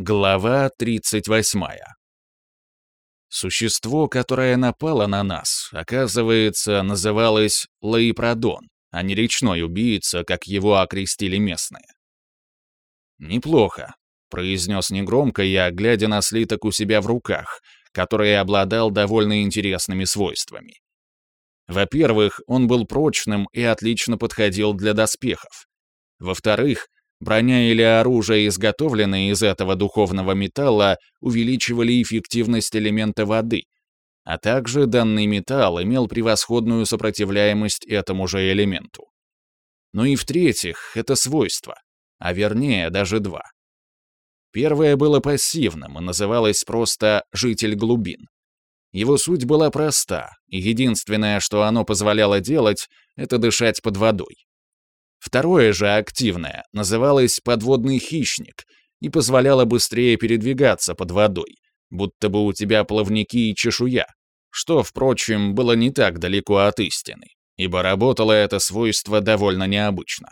Глава 38. Существо, которое напало на нас, оказывается, называлось Лаипродон, а не речной убийца, как его окрестили местные. «Неплохо», — произнес негромко я, глядя на слиток у себя в руках, который обладал довольно интересными свойствами. Во-первых, он был прочным и отлично подходил для доспехов. Во-вторых, Броня или оружие, изготовленные из этого духовного металла, увеличивали эффективность элемента воды, а также данный металл имел превосходную сопротивляемость этому же элементу. Ну и в-третьих, это свойство, а вернее даже два. Первое было пассивным и называлось просто «житель глубин». Его суть была проста, и единственное, что оно позволяло делать, это дышать под водой. Второе же, активное, называлось «подводный хищник» и позволяло быстрее передвигаться под водой, будто бы у тебя плавники и чешуя, что, впрочем, было не так далеко от истины, ибо работало это свойство довольно необычно.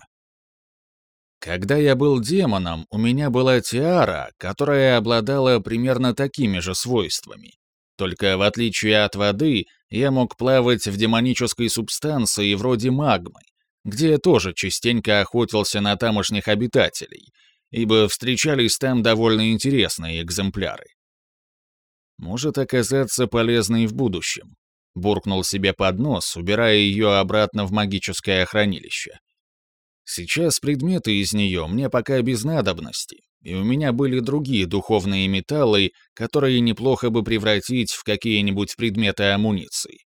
Когда я был демоном, у меня была тиара, которая обладала примерно такими же свойствами. Только в отличие от воды, я мог плавать в демонической субстанции вроде магмы, где тоже частенько охотился на тамошних обитателей, ибо встречались там довольно интересные экземпляры. Может оказаться полезной в будущем, буркнул себе под нос, убирая ее обратно в магическое хранилище. Сейчас предметы из нее мне пока без надобности, и у меня были другие духовные металлы, которые неплохо бы превратить в какие-нибудь предметы амуниции.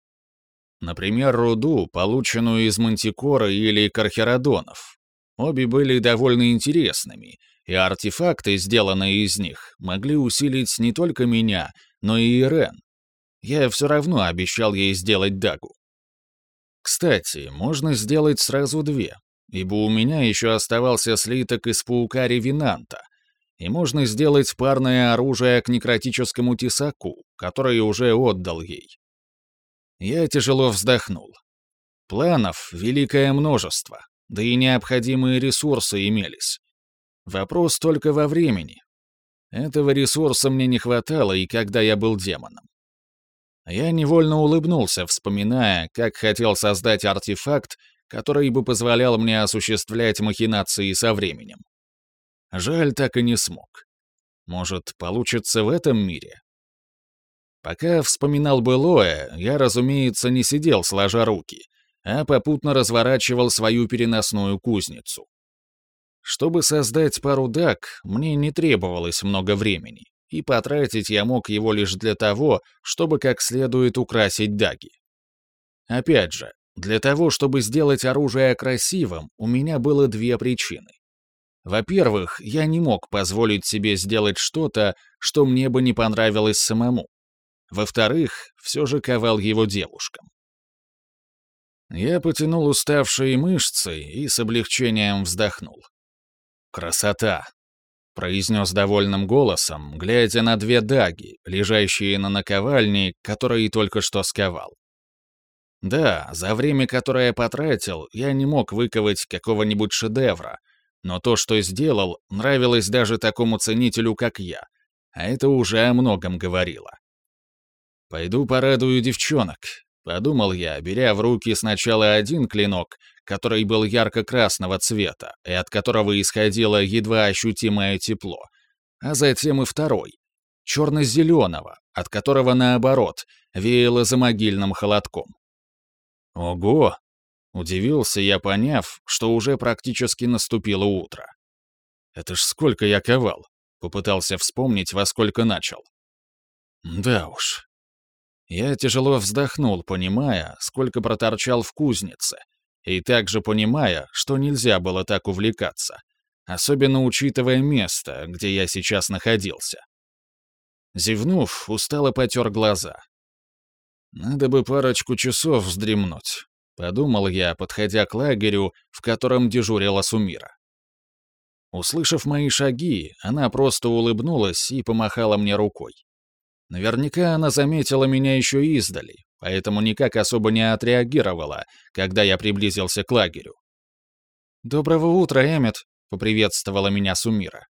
Например, руду, полученную из мантикора или кархеродонов. Обе были довольно интересными, и артефакты, сделанные из них, могли усилить не только меня, но и Ирен. Я все равно обещал ей сделать дагу. Кстати, можно сделать сразу две, ибо у меня еще оставался слиток из паука Ревинанта, и можно сделать парное оружие к некротическому тесаку, который уже отдал ей. Я тяжело вздохнул. Планов великое множество, да и необходимые ресурсы имелись. Вопрос только во времени. Этого ресурса мне не хватало и когда я был демоном. Я невольно улыбнулся, вспоминая, как хотел создать артефакт, который бы позволял мне осуществлять махинации со временем. Жаль, так и не смог. Может, получится в этом мире? Пока вспоминал былое, я, разумеется, не сидел сложа руки, а попутно разворачивал свою переносную кузницу. Чтобы создать пару дак, мне не требовалось много времени, и потратить я мог его лишь для того, чтобы как следует украсить даги. Опять же, для того, чтобы сделать оружие красивым, у меня было две причины. Во-первых, я не мог позволить себе сделать что-то, что мне бы не понравилось самому. Во-вторых, все же ковал его девушкам. Я потянул уставшие мышцы и с облегчением вздохнул. «Красота!» — произнес довольным голосом, глядя на две даги, лежащие на наковальне, которые только что сковал. Да, за время, которое я потратил, я не мог выковать какого-нибудь шедевра, но то, что сделал, нравилось даже такому ценителю, как я, а это уже о многом говорило. «Пойду порадую девчонок», — подумал я, беря в руки сначала один клинок, который был ярко-красного цвета и от которого исходило едва ощутимое тепло, а затем и второй, черно-зеленого, от которого, наоборот, веяло за могильным холодком. «Ого!» — удивился я, поняв, что уже практически наступило утро. «Это ж сколько я ковал!» — попытался вспомнить, во сколько начал. «Да уж, я тяжело вздохнул, понимая, сколько проторчал в кузнице, и также понимая, что нельзя было так увлекаться, особенно учитывая место, где я сейчас находился. Зевнув, устало потер глаза. «Надо бы парочку часов вздремнуть», — подумал я, подходя к лагерю, в котором дежурила Сумира. Услышав мои шаги, она просто улыбнулась и помахала мне рукой. Наверняка она заметила меня еще издали, поэтому никак особо не отреагировала, когда я приблизился к лагерю. «Доброго утра, Эммет», — поприветствовала меня Сумира.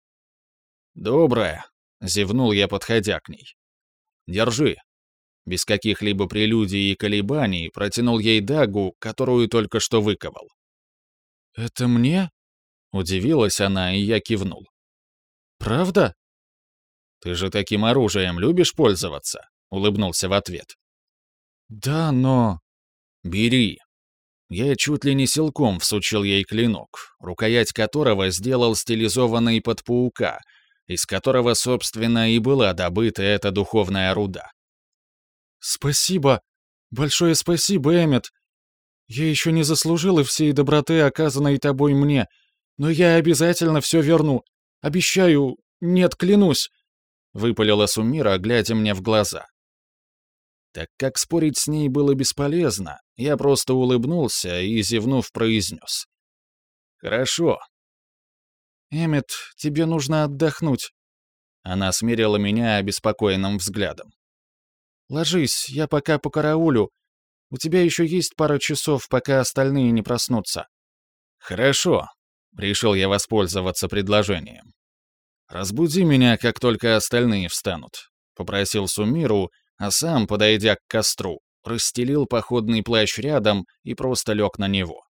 «Доброе», — зевнул я, подходя к ней. «Держи». Без каких-либо прелюдий и колебаний протянул ей дагу, которую только что выковал. «Это мне?» — удивилась она, и я кивнул. «Правда?» «Ты же таким оружием любишь пользоваться?» — улыбнулся в ответ. «Да, но...» «Бери». Я чуть ли не силком всучил ей клинок, рукоять которого сделал стилизованный под паука, из которого, собственно, и была добыта эта духовная руда. «Спасибо! Большое спасибо, Эммет! Я еще не заслужил и всей доброты, оказанной тобой мне, но я обязательно все верну. Обещаю, нет, клянусь!» — выпалила Сумира, глядя мне в глаза. Так как спорить с ней было бесполезно, я просто улыбнулся и, зевнув, произнес. «Хорошо». «Эммет, тебе нужно отдохнуть». Она смирила меня обеспокоенным взглядом. «Ложись, я пока по караулю. У тебя еще есть пара часов, пока остальные не проснутся». «Хорошо», — решил я воспользоваться предложением. «Разбуди меня, как только остальные встанут», — попросил Сумиру, а сам, подойдя к костру, расстелил походный плащ рядом и просто лег на него.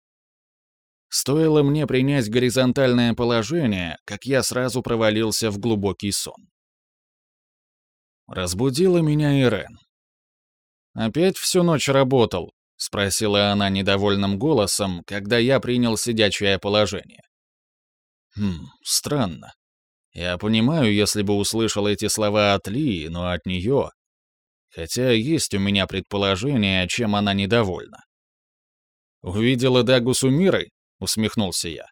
Стоило мне принять горизонтальное положение, как я сразу провалился в глубокий сон. Разбудила меня Ирен. «Опять всю ночь работал?» — спросила она недовольным голосом, когда я принял сидячее положение. «Хм, странно. Я понимаю, если бы услышал эти слова от Ли, но от нее Хотя есть у меня предположение, чем она недовольна. «Увидела Дагу Сумирой?» — усмехнулся я.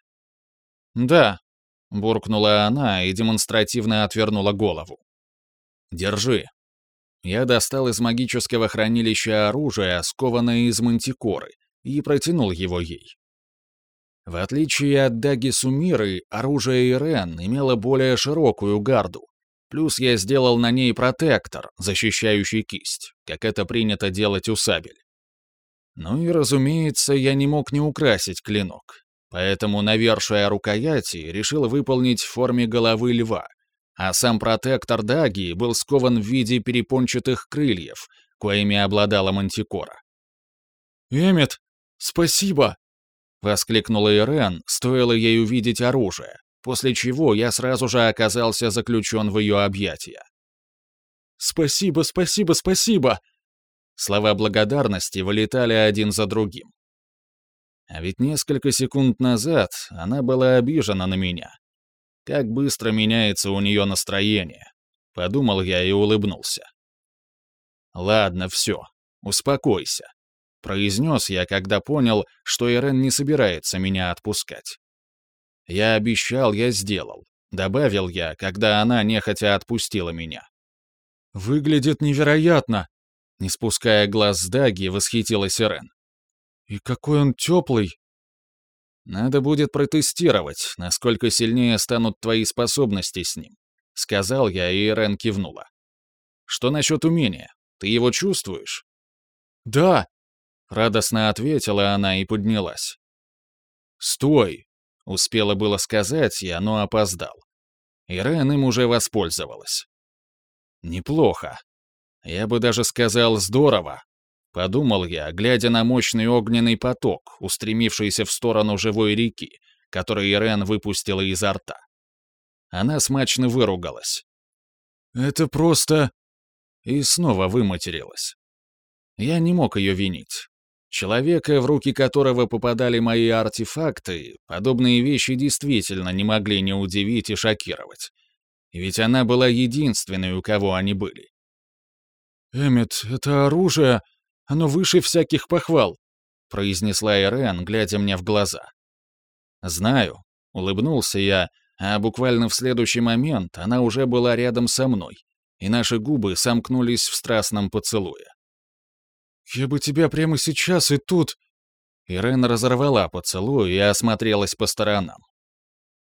«Да», — буркнула она и демонстративно отвернула голову. «Держи». Я достал из магического хранилища оружие, скованное из мантикоры, и протянул его ей. В отличие от Даги Сумиры, оружие Ирен имело более широкую гарду, Плюс я сделал на ней протектор, защищающий кисть, как это принято делать у сабель. Ну и, разумеется, я не мог не украсить клинок, поэтому навершие рукояти решил выполнить в форме головы льва, а сам протектор Даги был скован в виде перепончатых крыльев, коими обладала мантикора. «Эммет, спасибо!» — воскликнула Ирен, стоило ей увидеть оружие, после чего я сразу же оказался заключен в ее объятия. «Спасибо, спасибо, спасибо!» Слова благодарности вылетали один за другим. А ведь несколько секунд назад она была обижена на меня. Как быстро меняется у нее настроение. Подумал я и улыбнулся. «Ладно, все, успокойся», — произнес я, когда понял, что Ирен не собирается меня отпускать. Я обещал, я сделал. Добавил я, когда она нехотя отпустила меня. «Выглядит невероятно!» Не спуская глаз с Даги, восхитилась Ирен. «И какой он теплый!» «Надо будет протестировать, насколько сильнее станут твои способности с ним», — сказал я, и Ирен кивнула. «Что насчет умения? Ты его чувствуешь?» «Да!» — радостно ответила она и поднялась. «Стой!» Успела было сказать я, но опоздал. Ирен им уже воспользовалась. Неплохо. Я бы даже сказал здорово. Подумал я, глядя на мощный огненный поток, устремившийся в сторону живой реки, который Ирен выпустила изо рта. Она смачно выругалась. «Это просто...» И снова выматерилась. Я не мог ее винить. Человека, в руки которого попадали мои артефакты, подобные вещи действительно не могли не удивить и шокировать. Ведь она была единственной, у кого они были. «Эммет, это оружие, оно выше всяких похвал», произнесла Ирен, глядя мне в глаза. «Знаю», — улыбнулся я, а буквально в следующий момент она уже была рядом со мной, и наши губы сомкнулись в страстном поцелуе. «Я бы тебя прямо сейчас и тут...» Ирен разорвала поцелуй и осмотрелась по сторонам.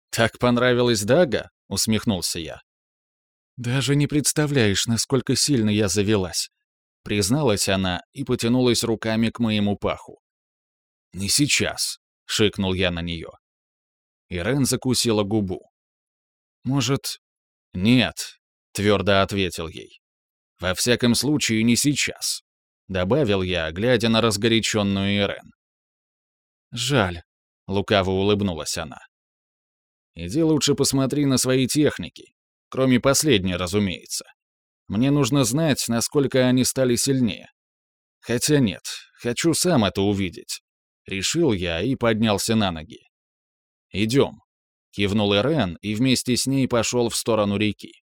«Так понравилась Дага?» — усмехнулся я. «Даже не представляешь, насколько сильно я завелась», — призналась она и потянулась руками к моему паху. «Не сейчас», — шикнул я на нее. Ирен закусила губу. «Может...» «Нет». твердо ответил ей. Во всяком случае, не сейчас, добавил я, глядя на разгоряченную Ирен. Жаль, лукаво улыбнулась она. Иди лучше посмотри на свои техники, кроме последней, разумеется. Мне нужно знать, насколько они стали сильнее. Хотя нет, хочу сам это увидеть. Решил я и поднялся на ноги. «Идем», — кивнул Ирен и вместе с ней пошел в сторону реки.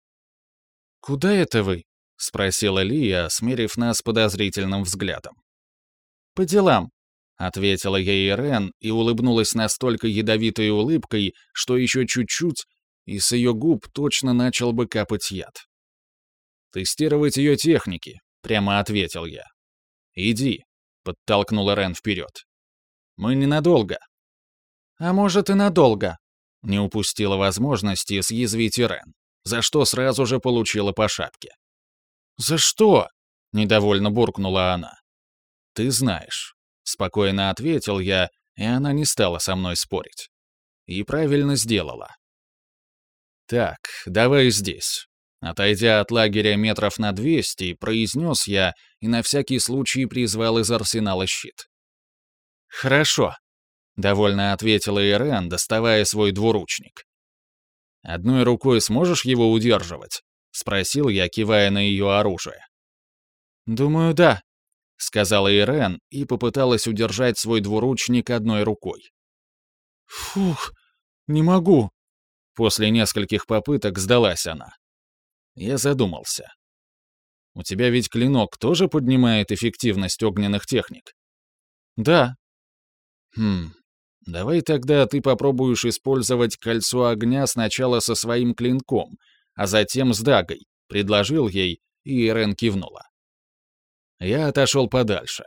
«Куда это вы?» — спросила Лия, смерив нас подозрительным взглядом. «По делам», — ответила ей Ирен и улыбнулась настолько ядовитой улыбкой, что еще чуть-чуть, и с ее губ точно начал бы капать яд. «Тестировать ее техники», — прямо ответил я. «Иди», — подтолкнул Ирен вперед. «Мы ненадолго». «А может, и надолго», — не упустила возможности съязвить Ирен, за что сразу же получила по шапке. «За что?» — недовольно буркнула она. «Ты знаешь», — спокойно ответил я, и она не стала со мной спорить. И правильно сделала. «Так, давай здесь». Отойдя от лагеря метров на 200, произнес я и на всякий случай призвал из арсенала щит. «Хорошо», — довольно ответила Ирен, доставая свой двуручник. «Одной рукой сможешь его удерживать?» — спросил я, кивая на ее оружие. «Думаю, да», — сказала Ирен и попыталась удержать свой двуручник одной рукой. «Фух, не могу», После нескольких попыток сдалась она. Я задумался. У тебя ведь клинок тоже поднимает эффективность огненных техник? Да. Хм, давай тогда ты попробуешь использовать кольцо огня сначала со своим клинком, а затем с дагой, предложил ей, и Ирен кивнула. Я отошел подальше.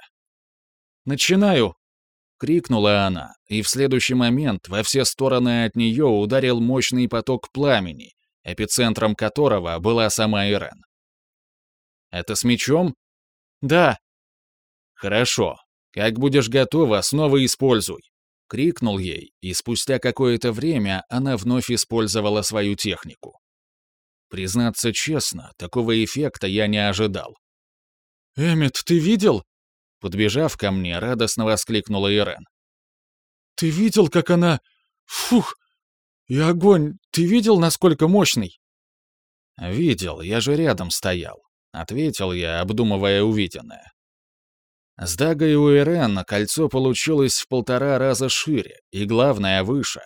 «Начинаю!» — крикнула она, и в следующий момент во все стороны от нее ударил мощный поток пламени, эпицентром которого была сама Ирен. «Это с мечом?» «Да». «Хорошо. Как будешь готова, снова используй», — крикнул ей, и спустя какое-то время она вновь использовала свою технику. Признаться честно, такого эффекта я не ожидал. «Эммет, ты видел?» Подбежав ко мне, радостно воскликнула Ирен. «Ты видел, как она... Фух! И огонь, ты видел, насколько мощный?» «Видел, я же рядом стоял», — ответил я, обдумывая увиденное. С Дагой у Ирен кольцо получилось в полтора раза шире и, главное, выше.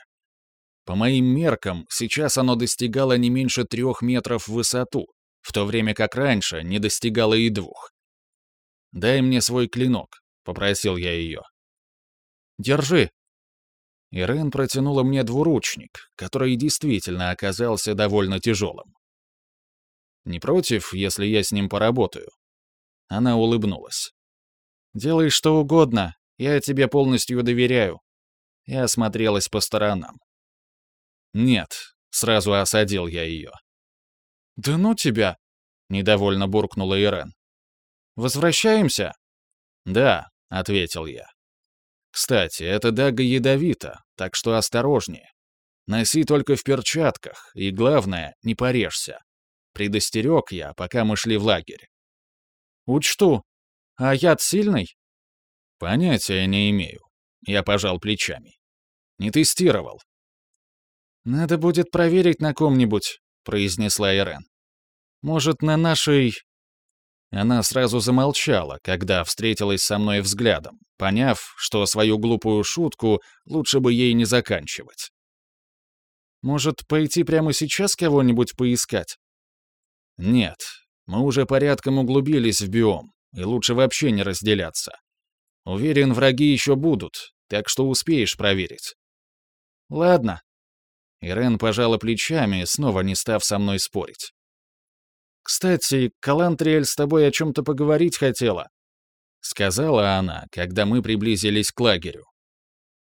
По моим меркам, сейчас оно достигало не меньше трех метров в высоту, в то время как раньше не достигало и двух. «Дай мне свой клинок», — попросил я ее. «Держи». Ирен протянула мне двуручник, который действительно оказался довольно тяжелым. «Не против, если я с ним поработаю?» Она улыбнулась. «Делай что угодно, я тебе полностью доверяю». Я осмотрелась по сторонам. «Нет», — сразу осадил я ее. «Да ну тебя!» — недовольно буркнула Ирен. Возвращаемся?» «Да», — ответил я. «Кстати, эта дага ядовита, так что осторожнее. Носи только в перчатках, и главное, не порежься. Предостерег я, пока мы шли в лагерь». «Учту. А яд сильный?» «Понятия не имею». Я пожал плечами. «Не тестировал». «Надо будет проверить на ком-нибудь», — произнесла Ирен. «Может, на нашей она сразу замолчала, когда встретилась со мной взглядом, поняв, что свою глупую шутку лучше бы ей не заканчивать. «Может, пойти прямо сейчас кого-нибудь поискать?» «Нет, мы уже порядком углубились в биом, и лучше вообще не разделяться. Уверен, враги еще будут, так что успеешь проверить». «Ладно». Ирен пожала плечами, снова не став со мной спорить. «Кстати, Калантриэль с тобой о чем-то поговорить хотела», — сказала она, когда мы приблизились к лагерю.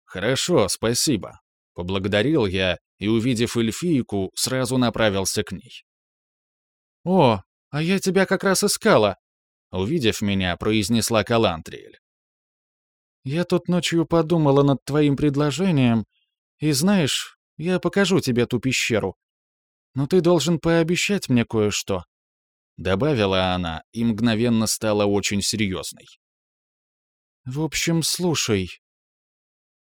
«Хорошо, спасибо», — поблагодарил я и, увидев эльфийку, сразу направился к ней. «О, а я тебя как раз искала», — увидев меня, произнесла Калантриэль. «Я тут ночью подумала над твоим предложением, и знаешь, я покажу тебе ту пещеру. «Но ты должен пообещать мне кое-что», — добавила она и мгновенно стала очень серьезной. «В общем, слушай»,